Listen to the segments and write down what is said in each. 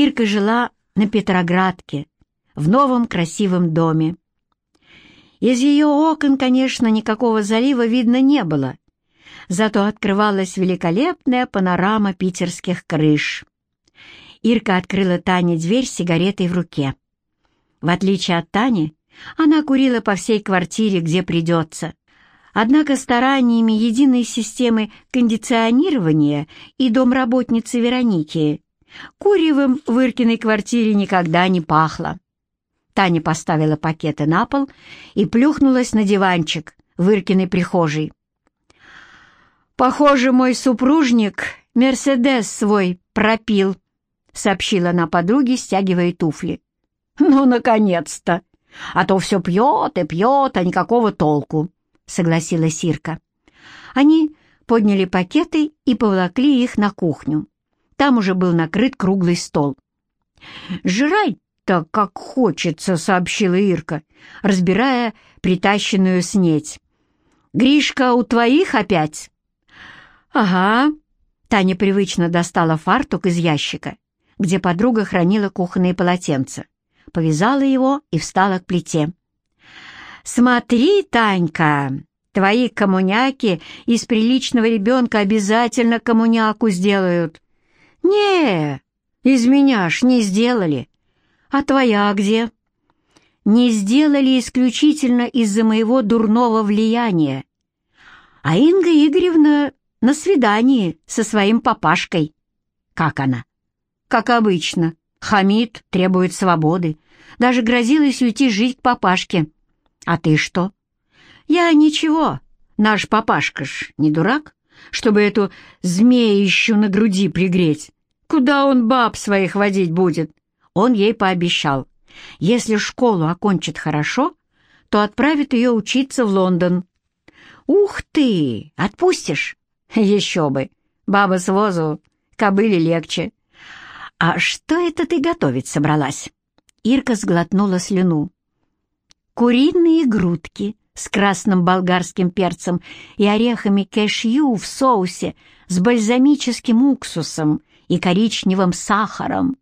Ирка жила на Петроградке, в новом красивом доме. Из ее окон, конечно, никакого залива видно не было, зато открывалась великолепная панорама питерских крыш. Ирка открыла Тане дверь с сигаретой в руке. В отличие от Тани, она курила по всей квартире, где придется. Однако стараниями единой системы кондиционирования и домработницы Вероники куревым в Иркиной квартире никогда не пахло. Таня поставила пакеты на пол и плюхнулась на диванчик в Иркиной прихожей. «Похоже, мой супружник Мерседес свой пропил», — сообщила она подруге, стягивая туфли. «Ну, наконец-то! А то все пьет и пьет, а никакого толку», — согласилась Ирка. Они подняли пакеты и поволокли их на кухню. Там уже был накрыт круглый стол. «Жрать так, как хочется», — сообщила Ирка, разбирая притащенную снеть. «Гришка у твоих опять?» «Ага». Таня привычно достала фартук из ящика, где подруга хранила кухонные полотенца, повязала его и встала к плите. «Смотри, Танька, твои коммуняки из приличного ребенка обязательно коммуняку сделают». «Не, из меня ж не сделали. А твоя где? Не сделали исключительно из-за моего дурного влияния. А Инга Игоревна на свидании со своим папашкой. Как она? Как обычно. Хамид требует свободы. Даже грозилась уйти жить к папашке. А ты что? Я ничего. Наш папашка ж не дурак, чтобы эту змеищу на груди пригреть. Куда он баб своих водить будет? Он ей пообещал, если школу окончит хорошо, то отправит ее учиться в Лондон. «Ух ты! Отпустишь?» «Еще бы! Баба с возу, кобыле легче». «А что это ты готовить собралась?» Ирка сглотнула слюну. «Куриные грудки с красным болгарским перцем и орехами кэшью в соусе с бальзамическим уксусом и коричневым сахаром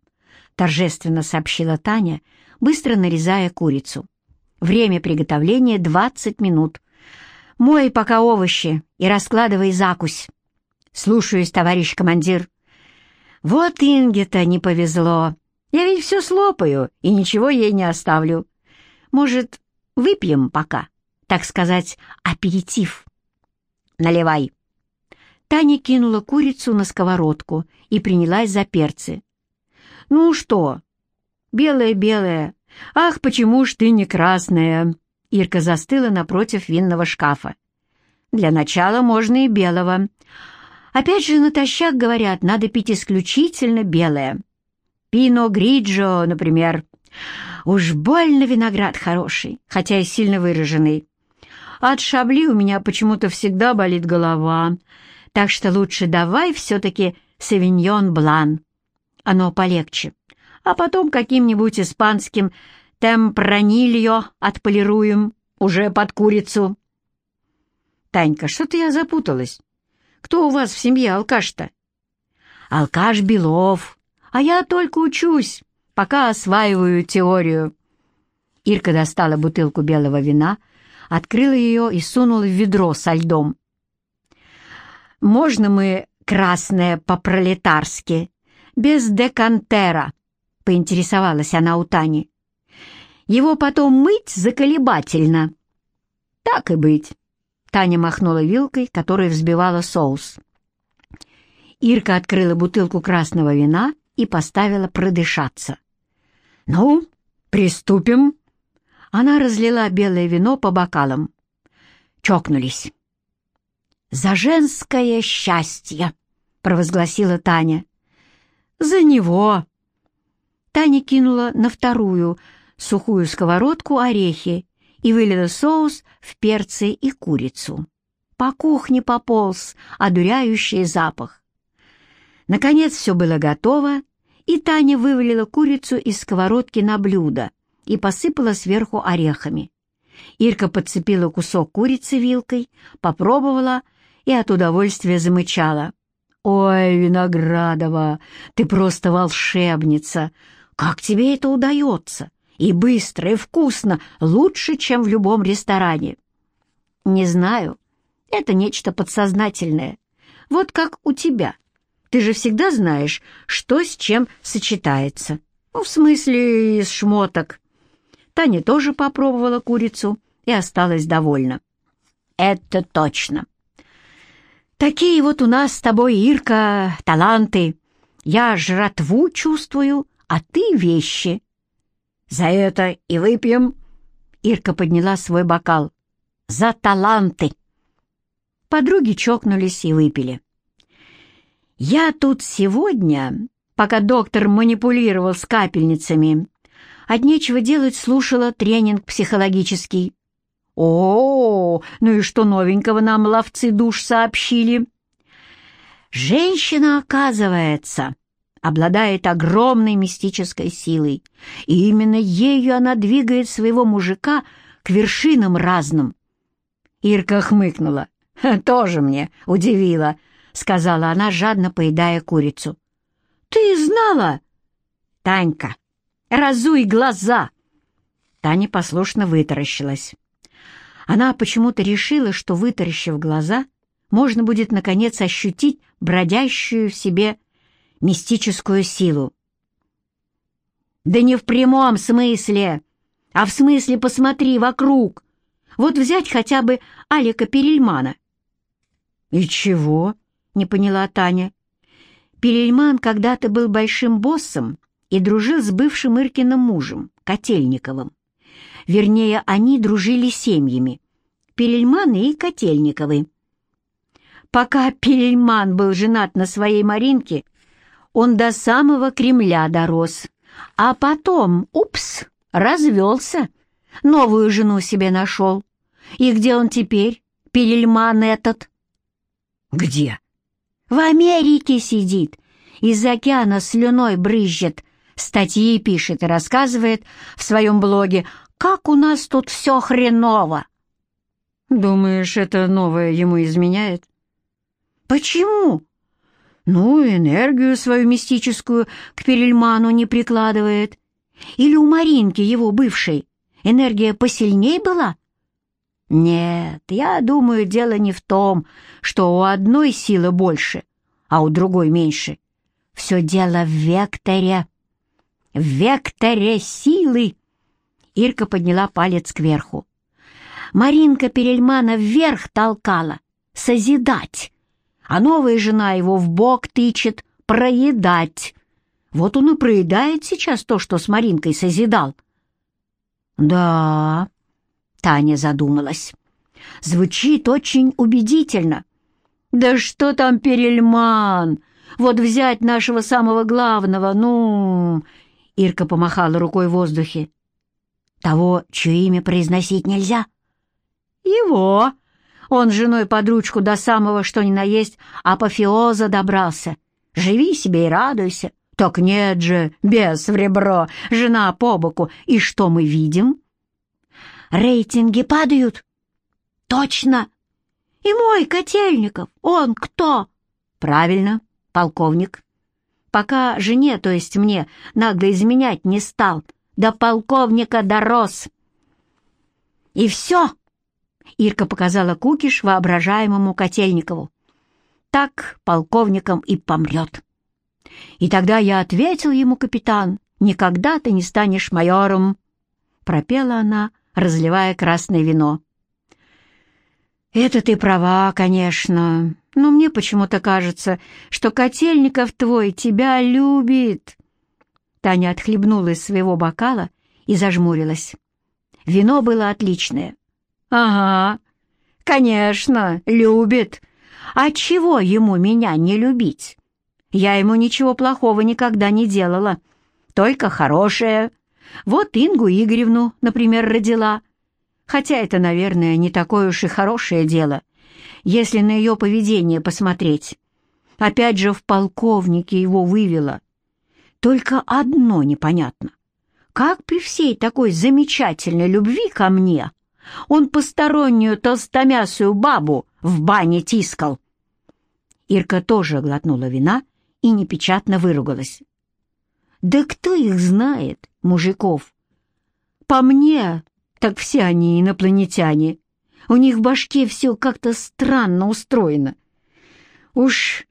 торжественно сообщила Таня, быстро нарезая курицу. Время приготовления — 20 минут. Мой пока овощи и раскладывай закусь. Слушаюсь, товарищ командир. Вот Инге-то не повезло. Я ведь все слопаю и ничего ей не оставлю. Может, выпьем пока, так сказать, аперитив? Наливай. Таня кинула курицу на сковородку и принялась за перцы. «Ну что?» «Белая-белая. Ах, почему ж ты не красная?» Ирка застыла напротив винного шкафа. «Для начала можно и белого. Опять же, натощак, говорят, надо пить исключительно белое. Пино Гриджо, например. Уж больно виноград хороший, хотя и сильно выраженный. От шабли у меня почему-то всегда болит голова, так что лучше давай все-таки савиньон блан оно полегче. А потом каким-нибудь испанским темпранильо отполируем, уже под курицу. Танька, что-то я запуталась. Кто у вас в семье алкаш-то? Алкаш Белов, а я только учусь, пока осваиваю теорию. Ирка достала бутылку белого вина, открыла ее и сунула в ведро со льдом. «Можно мы красное по-пролетарски?» без декантера», — поинтересовалась она у Тани. «Его потом мыть заколебательно». «Так и быть», — Таня махнула вилкой, которая взбивала соус. Ирка открыла бутылку красного вина и поставила продышаться. «Ну, приступим». Она разлила белое вино по бокалам. Чокнулись. «За женское счастье!» — провозгласила Таня. «За него!» Таня кинула на вторую сухую сковородку орехи и вылила соус в перцы и курицу. По кухне пополз одуряющий запах. Наконец все было готово, и Таня вывалила курицу из сковородки на блюдо и посыпала сверху орехами. Ирка подцепила кусок курицы вилкой, попробовала и от удовольствия замычала. «Ой, Виноградова, ты просто волшебница! Как тебе это удается? И быстро, и вкусно, лучше, чем в любом ресторане!» «Не знаю. Это нечто подсознательное. Вот как у тебя. Ты же всегда знаешь, что с чем сочетается. Ну, в смысле, из шмоток». Таня тоже попробовала курицу и осталась довольна. «Это точно!» Такие вот у нас с тобой, Ирка, таланты. Я жратву чувствую, а ты вещи. За это и выпьем. Ирка подняла свой бокал. За таланты. Подруги чокнулись и выпили. Я тут сегодня, пока доктор манипулировал с капельницами, от нечего делать слушала тренинг психологический. О, ну и что новенького нам ловцы душ сообщили? Женщина, оказывается, обладает огромной мистической силой, и именно ею она двигает своего мужика к вершинам разным. Ирка хмыкнула. «Тоже мне удивила», — сказала она, жадно поедая курицу. «Ты знала?» «Танька, разуй глаза!» Таня послушно вытаращилась. Она почему-то решила, что, вытаращив глаза, можно будет, наконец, ощутить бродящую в себе мистическую силу. «Да не в прямом смысле, а в смысле посмотри вокруг. Вот взять хотя бы Алика Перельмана». «И чего?» — не поняла Таня. Перельман когда-то был большим боссом и дружил с бывшим Иркиным мужем, Котельниковым. Вернее, они дружили семьями. Пелельманы и Котельниковы. Пока Пелельман был женат на своей Маринке, он до самого Кремля дорос. А потом, упс, развелся. Новую жену себе нашел. И где он теперь, Пелельман этот? Где? В Америке сидит. Из океана слюной брызжет. Статьи пишет и рассказывает в своем блоге как у нас тут все хреново!» «Думаешь, это новое ему изменяет?» «Почему?» «Ну, энергию свою мистическую к Перельману не прикладывает. Или у Маринки, его бывшей, энергия посильней была?» «Нет, я думаю, дело не в том, что у одной силы больше, а у другой меньше. Все дело в векторе. В векторе силы!» Ирка подняла палец кверху. Маринка Перельмана вверх толкала, созидать, а новая жена его в бок тычет, проедать. Вот он и проедает сейчас то, что с Маринкой созидал. «Да...» — Таня задумалась. «Звучит очень убедительно. Да что там Перельман? Вот взять нашего самого главного, ну...» Ирка помахала рукой в воздухе. Того, чье имя произносить нельзя? Его. Он с женой под ручку до самого, что ни на есть, апофеоза добрался. Живи себе и радуйся. Так нет же, без в ребро, жена по боку. И что мы видим? Рейтинги падают? Точно. И мой Котельников, он кто? Правильно, полковник. Пока жене, то есть мне, нагло изменять не стал — до полковника дорос. И все, Ирка показала кукиш воображаемому Котельникову. Так полковником и помрет. И тогда я ответил ему, капитан, никогда ты не станешь майором, пропела она, разливая красное вино. «Это ты права, конечно, но мне почему-то кажется, что Котельников твой тебя любит». Таня отхлебнула из своего бокала и зажмурилась. Вино было отличное. «Ага, конечно, любит. А чего ему меня не любить? Я ему ничего плохого никогда не делала, только хорошее. Вот Ингу Игоревну, например, родила. Хотя это, наверное, не такое уж и хорошее дело, если на ее поведение посмотреть. Опять же в полковнике его вывела. Только одно непонятно. Как при всей такой замечательной любви ко мне он постороннюю толстомясую бабу в бане тискал? Ирка тоже глотнула вина и непечатно выругалась. «Да кто их знает, мужиков? По мне, так все они инопланетяне. У них в башке все как-то странно устроено. Уж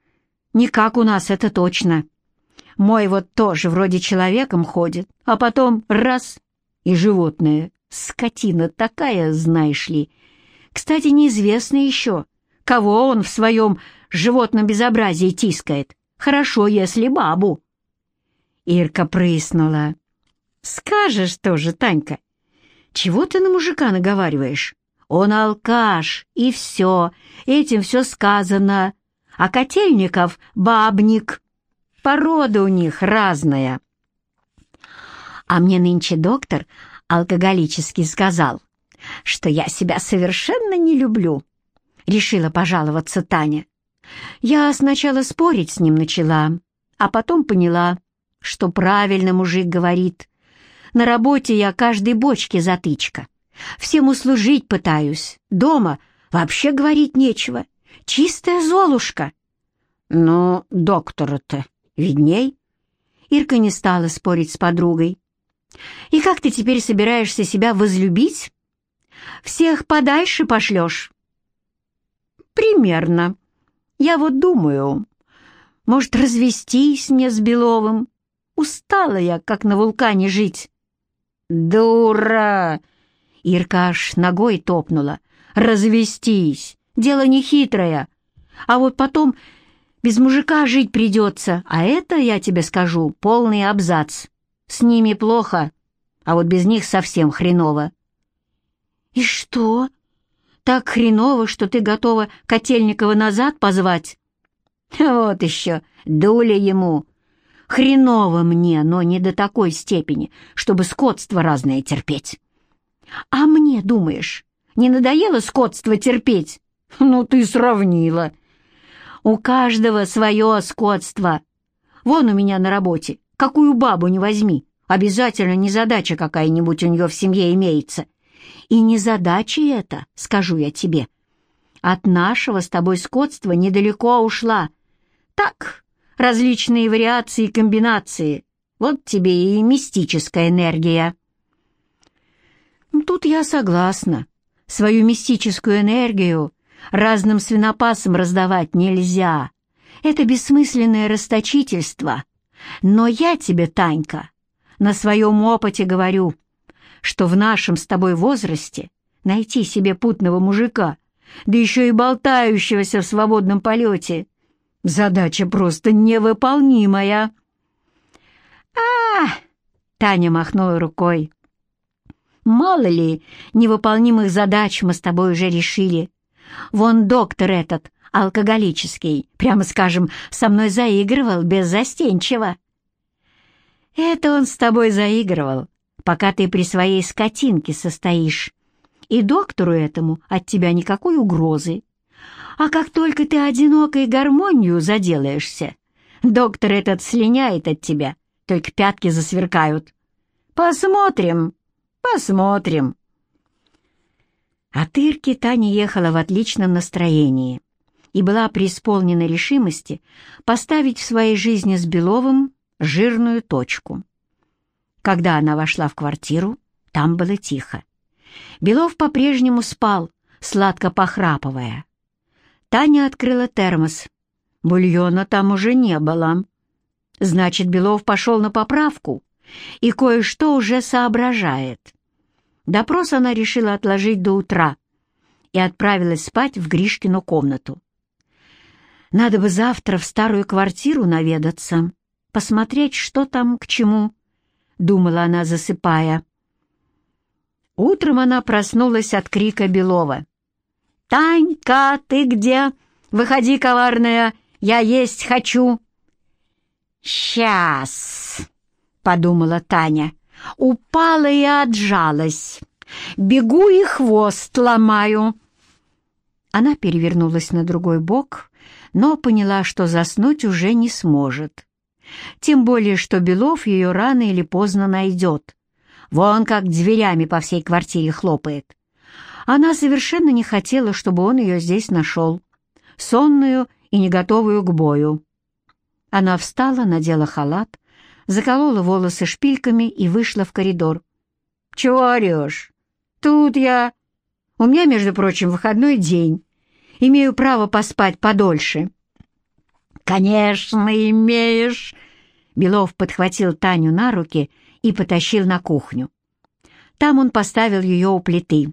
не как у нас, это точно. Мой вот тоже вроде человеком ходит, а потом раз — и животное. Скотина такая, знаешь ли. Кстати, неизвестно еще, кого он в своем животном безобразии тискает. Хорошо, если бабу. Ирка прыснула. «Скажешь тоже, Танька. Чего ты на мужика наговариваешь? Он алкаш, и все, этим все сказано. А Котельников — бабник. Порода у них разная». А мне нынче доктор алкоголический сказал, что я себя совершенно не люблю. Решила пожаловаться Таня. Я сначала спорить с ним начала, а потом поняла, что правильно мужик говорит. На работе я каждой бочке затычка. Всем услужить пытаюсь. Дома вообще говорить нечего. Чистая золушка. Но доктора-то видней. Ирка не стала спорить с подругой. И как ты теперь собираешься себя возлюбить? Всех подальше пошлешь? Примерно. Я вот думаю, может, развестись мне с Беловым? Устала я, как на вулкане, жить. Дура! Ирка аж ногой топнула. Развестись! Дело нехитрое. А вот потом без мужика жить придется, а это, я тебе скажу, полный абзац. С ними плохо, а вот без них совсем хреново. «И что? Так хреново, что ты готова Котельникова назад позвать?» «Вот еще, дуля ему. Хреново мне, но не до такой степени, чтобы скотство разное терпеть». «А мне, думаешь, не надоело скотство терпеть?» «Ну, ты сравнила». «У каждого свое скотство. Вон у меня на работе Какую бабу не возьми, обязательно незадача какая-нибудь у нее в семье имеется. И незадача это, скажу я тебе. От нашего с тобой скотства недалеко ушла. Так, различные вариации и комбинации. Вот тебе и мистическая энергия. Ну, тут я согласна. Свою мистическую энергию разным свинопасам раздавать нельзя. Это бессмысленное расточительство — но я тебе, Танька, на своем опыте говорю, что в нашем с тобой возрасте найти себе путного мужика, да еще и болтающегося в свободном полете, задача просто невыполнимая. а, Таня махнула рукой. «Мало ли, невыполнимых задач мы с тобой уже решили. Вон доктор этот, алкоголический, прямо скажем, со мной заигрывал беззастенчиво. Это он с тобой заигрывал, пока ты при своей скотинке состоишь, и доктору этому от тебя никакой угрозы. А как только ты одинокой гармонию заделаешься, доктор этот слиняет от тебя, только пятки засверкают. Посмотрим, посмотрим. От Ирки Таня ехала в отличном настроении и была преисполнена решимости поставить в своей жизни с Беловым жирную точку. Когда она вошла в квартиру, там было тихо. Белов по-прежнему спал, сладко похрапывая. Таня открыла термос. Бульона там уже не было. Значит, Белов пошел на поправку и кое-что уже соображает. Допрос она решила отложить до утра и отправилась спать в Гришкину комнату. Надо бы завтра в старую квартиру наведаться, посмотреть, что там к чему, — думала она, засыпая. Утром она проснулась от крика Белова. «Танька, ты где? Выходи, коварная, я есть хочу!» «Сейчас!» — подумала Таня. Упала и отжалась. «Бегу и хвост ломаю!» Она перевернулась на другой бок но поняла, что заснуть уже не сможет. Тем более, что Белов ее рано или поздно найдет. Вон как дверями по всей квартире хлопает. Она совершенно не хотела, чтобы он ее здесь нашел, сонную и не готовую к бою. Она встала, надела халат, заколола волосы шпильками и вышла в коридор. «Чего орешь? Тут я... У меня, между прочим, выходной день. Имею право поспать подольше». «Конечно, имеешь!» Белов подхватил Таню на руки и потащил на кухню. Там он поставил ее у плиты.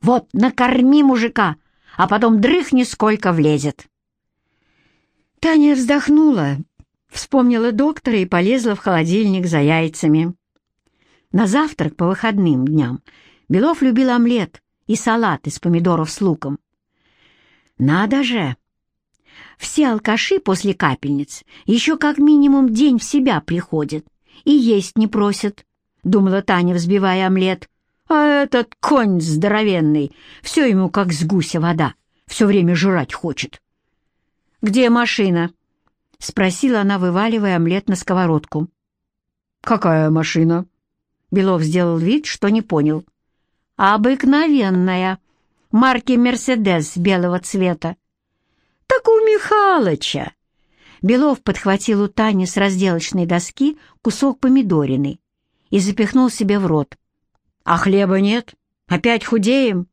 «Вот, накорми мужика, а потом дрыхни, сколько влезет». Таня вздохнула, вспомнила доктора и полезла в холодильник за яйцами. На завтрак по выходным дням Белов любил омлет и салат из помидоров с луком. «Надо же!» Все алкаши после капельниц еще как минимум день в себя приходят и есть не просят, — думала Таня, взбивая омлет. А этот конь здоровенный, все ему как с гуся вода, все время жрать хочет. «Где машина?» — спросила она, вываливая омлет на сковородку. «Какая машина?» Белов сделал вид, что не понял. «Обыкновенная, марки «Мерседес» белого цвета. «Так у Михалыча!» Белов подхватил у Тани с разделочной доски кусок помидорины и запихнул себе в рот. «А хлеба нет? Опять худеем?»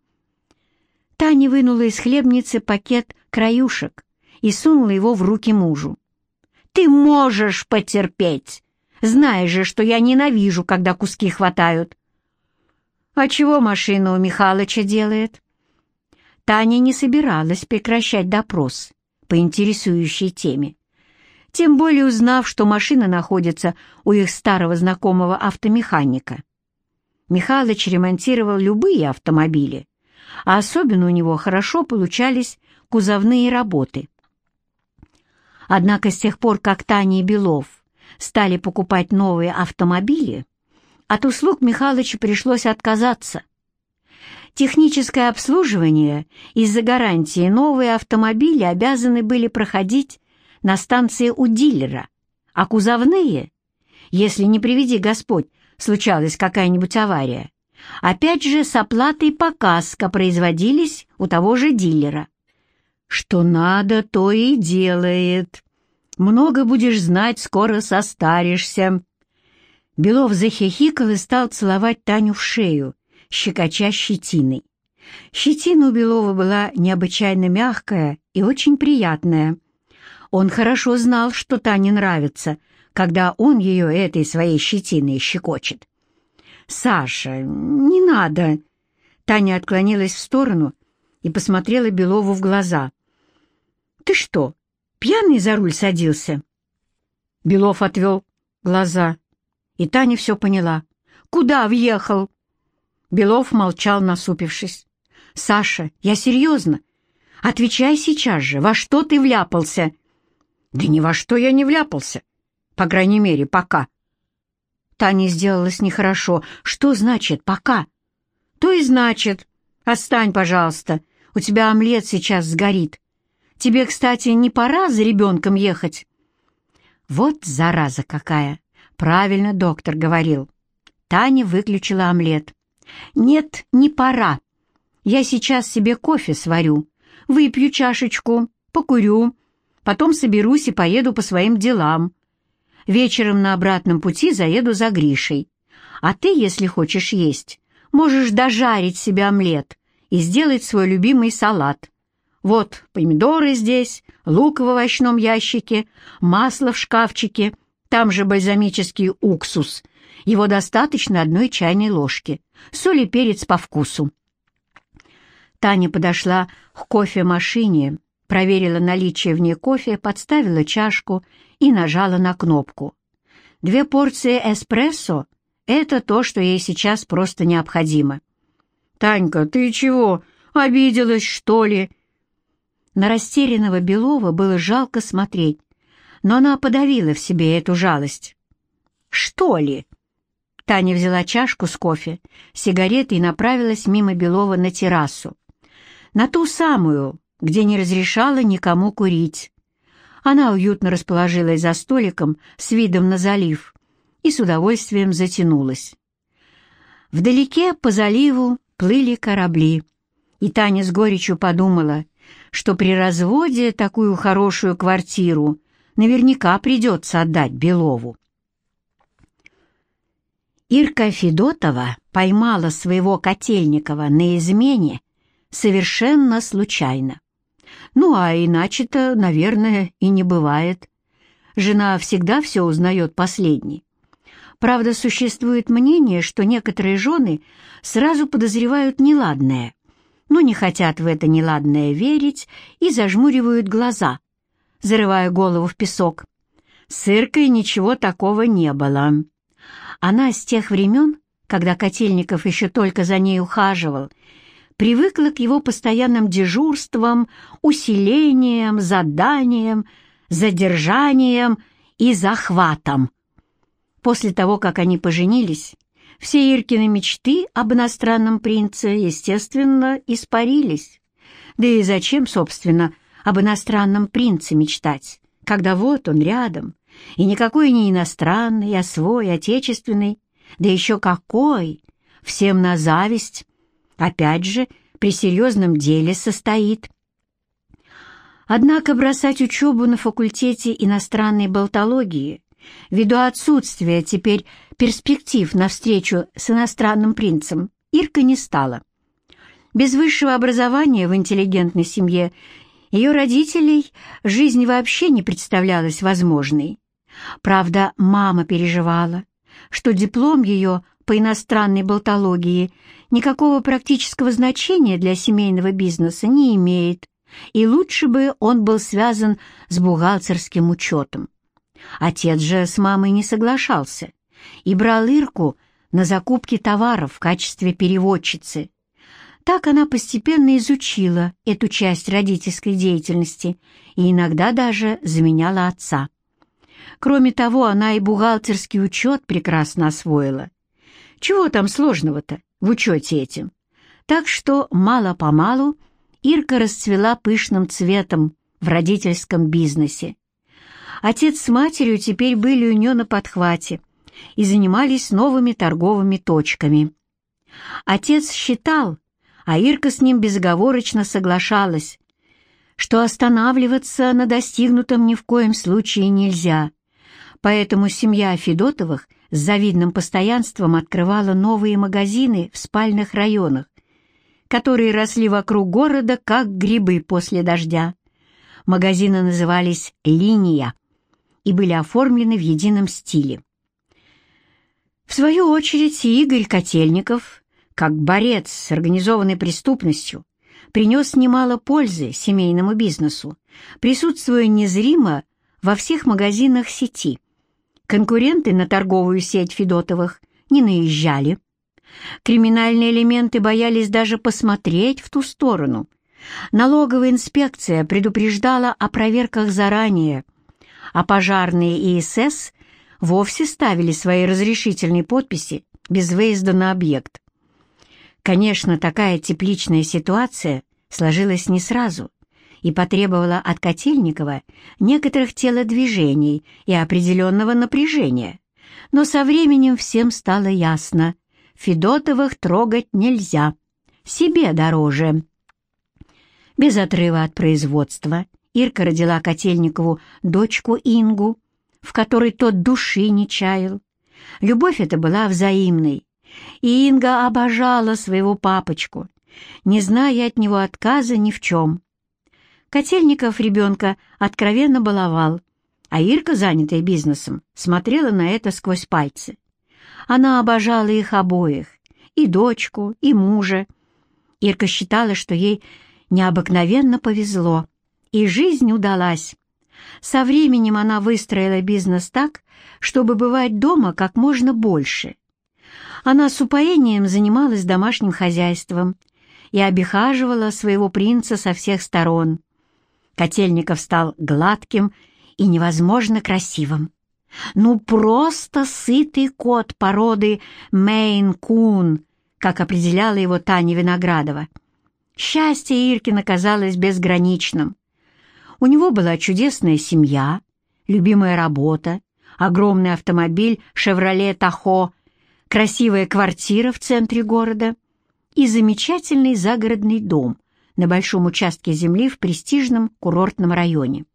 Таня вынула из хлебницы пакет краюшек и сунула его в руки мужу. «Ты можешь потерпеть! Знаешь же, что я ненавижу, когда куски хватают!» «А чего машина у Михалыча делает?» Таня не собиралась прекращать допрос по интересующей теме. Тем более узнав, что машина находится у их старого знакомого автомеханика. Михалыч ремонтировал любые автомобили, а особенно у него хорошо получались кузовные работы. Однако с тех пор, как Таня и Белов стали покупать новые автомобили, от услуг Михалыча пришлось отказаться – Техническое обслуживание из-за гарантии новые автомобили обязаны были проходить на станции у дилера, а кузовные, если не приведи Господь, случалась какая-нибудь авария, опять же с оплатой по каско производились у того же дилера. Что надо, то и делает. Много будешь знать, скоро состаришься. Белов захихикал и стал целовать Таню в шею, щекоча щетиной. Щетина у Белова была необычайно мягкая и очень приятная. Он хорошо знал, что Тане нравится, когда он ее этой своей щетиной щекочет. «Саша, не надо!» Таня отклонилась в сторону и посмотрела Белову в глаза. «Ты что, пьяный за руль садился?» Белов отвел глаза, и Таня все поняла. «Куда въехал?» Белов молчал, насупившись. «Саша, я серьезно. Отвечай сейчас же, во что ты вляпался?» «Да ни во что я не вляпался. По крайней мере, пока». Таня сделалось нехорошо. «Что значит «пока»?» «То и значит. Отстань, пожалуйста. У тебя омлет сейчас сгорит. Тебе, кстати, не пора за ребенком ехать?» «Вот зараза какая!» Правильно доктор говорил. Таня выключила омлет. «Нет, не пора. Я сейчас себе кофе сварю, выпью чашечку, покурю, потом соберусь и поеду по своим делам. Вечером на обратном пути заеду за Гришей. А ты, если хочешь есть, можешь дожарить себе омлет и сделать свой любимый салат. Вот помидоры здесь, лук в овощном ящике, масло в шкафчике, там же бальзамический уксус — его достаточно одной чайной ложки. Соль и перец по вкусу. Таня подошла к кофемашине, проверила наличие в ней кофе, подставила чашку и нажала на кнопку. Две порции эспрессо — это то, что ей сейчас просто необходимо. «Танька, ты чего, обиделась, что ли?» На растерянного Белова было жалко смотреть, но она подавила в себе эту жалость. «Что ли?» Таня взяла чашку с кофе, сигареты и направилась мимо Белова на террасу. На ту самую, где не разрешала никому курить. Она уютно расположилась за столиком с видом на залив и с удовольствием затянулась. Вдалеке по заливу плыли корабли, и Таня с горечью подумала, что при разводе такую хорошую квартиру наверняка придется отдать Белову. Ирка Федотова поймала своего Котельникова на измене совершенно случайно. Ну, а иначе-то, наверное, и не бывает. Жена всегда все узнает последней. Правда, существует мнение, что некоторые жены сразу подозревают неладное, но не хотят в это неладное верить и зажмуривают глаза, зарывая голову в песок. С Иркой ничего такого не было. Она с тех времен, когда Котельников еще только за ней ухаживал, привыкла к его постоянным дежурствам, усилениям, заданиям, задержаниям и захватам. После того, как они поженились, все Иркины мечты об иностранном принце, естественно, испарились. Да и зачем, собственно, об иностранном принце мечтать, когда вот он рядом, и никакой не иностранный, а свой, отечественный, да еще какой, всем на зависть, опять же, при серьезном деле состоит. Однако бросать учебу на факультете иностранной болтологии ввиду отсутствия теперь перспектив на встречу с иностранным принцем Ирка не стала. Без высшего образования в интеллигентной семье ее родителей жизнь вообще не представлялась возможной. Правда, мама переживала, что диплом ее по иностранной болтологии никакого практического значения для семейного бизнеса не имеет, и лучше бы он был связан с бухгалтерским учетом. Отец же с мамой не соглашался и брал Ирку на закупки товаров в качестве переводчицы. Так она постепенно изучила эту часть родительской деятельности и иногда даже заменяла отца. Кроме того, она и бухгалтерский учет прекрасно освоила. Чего там сложного-то в учете этим? Так что мало-помалу Ирка расцвела пышным цветом в родительском бизнесе. Отец с матерью теперь были у нее на подхвате и занимались новыми торговыми точками. Отец считал, а Ирка с ним безоговорочно соглашалась, что останавливаться на достигнутом ни в коем случае нельзя, поэтому семья Федотовых с завидным постоянством открывала новые магазины в спальных районах, которые росли вокруг города, как грибы после дождя. Магазины назывались «Линия» и были оформлены в едином стиле. В свою очередь Игорь Котельников, как борец с организованной преступностью, принес немало пользы семейному бизнесу, присутствуя незримо во всех магазинах сети – Конкуренты на торговую сеть Федотовых не наезжали. Криминальные элементы боялись даже посмотреть в ту сторону. Налоговая инспекция предупреждала о проверках заранее, а пожарные и СС вовсе ставили свои разрешительные подписи без выезда на объект. Конечно, такая тепличная ситуация сложилась не сразу и потребовала от Котельникова некоторых телодвижений и определенного напряжения. Но со временем всем стало ясно — Федотовых трогать нельзя, себе дороже. Без отрыва от производства Ирка родила Котельникову дочку Ингу, в которой тот души не чаял. Любовь эта была взаимной, и Инга обожала своего папочку, не зная от него отказа ни в чем. Котельников ребенка откровенно баловал, а Ирка, занятая бизнесом, смотрела на это сквозь пальцы. Она обожала их обоих, и дочку, и мужа. Ирка считала, что ей необыкновенно повезло, и жизнь удалась. Со временем она выстроила бизнес так, чтобы бывать дома как можно больше. Она с упоением занималась домашним хозяйством и обихаживала своего принца со всех сторон. Котельников стал гладким и невозможно красивым. Ну, просто сытый кот породы Мейн-кун, как определяла его Таня Виноградова. Счастье Иркина казалось безграничным. У него была чудесная семья, любимая работа, огромный автомобиль «Шевроле Тахо», красивая квартира в центре города и замечательный загородный дом на большом участке земли в престижном курортном районе.